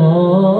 يغشى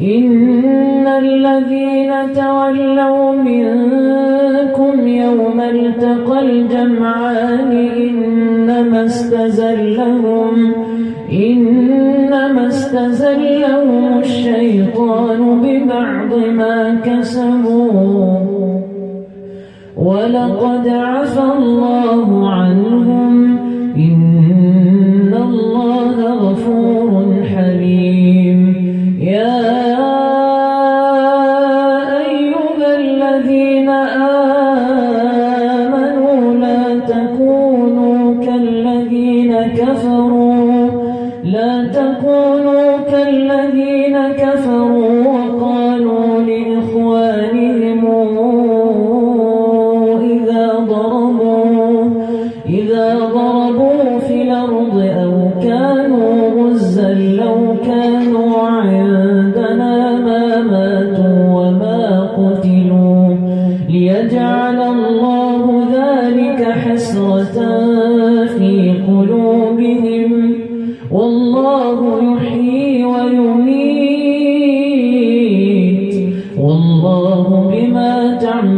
إن الذين تولوا منكم يوم التقى الجمعان إنما استزلهم إنما استزلهم الشيطان ببعض ما كسبوا. ولقد عفى الله عنهم وقالوا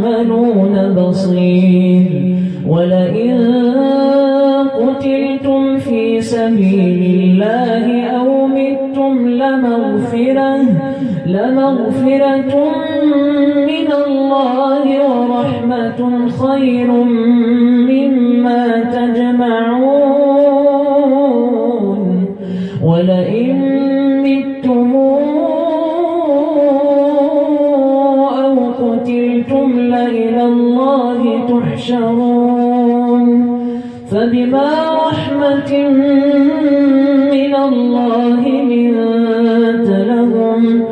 تعملون بصير. ولئن قتلتم في سبيل الله أو متم لمغفرة لمغفرة من الله ورحمة خير مما تجمعون. ولئن فبما رحمة من الله لنت لهم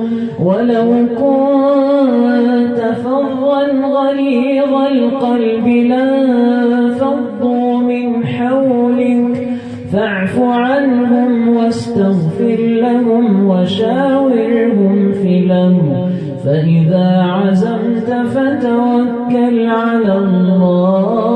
ولو كنت فظا غليظ القلب لانفضوا من حولك فاعف عنهم واستغفر لهم وشاورهم في الأمر فإذا عزمت فتوكل على الله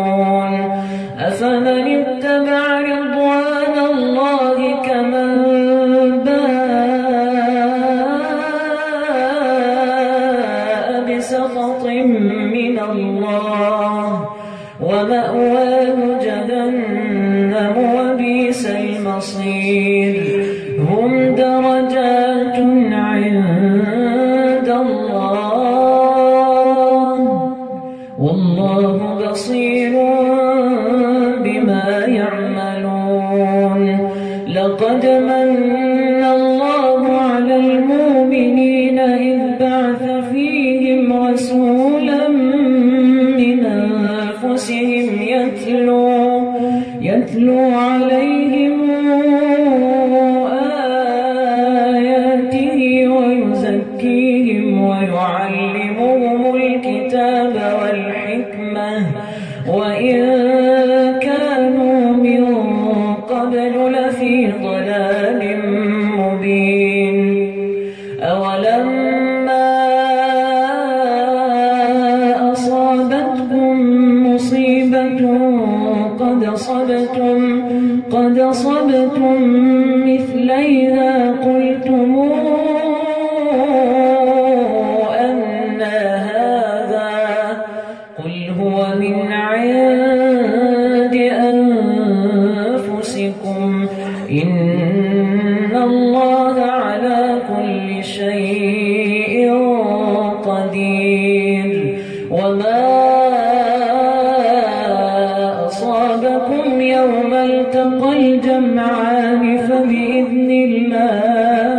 أن مَاءٍ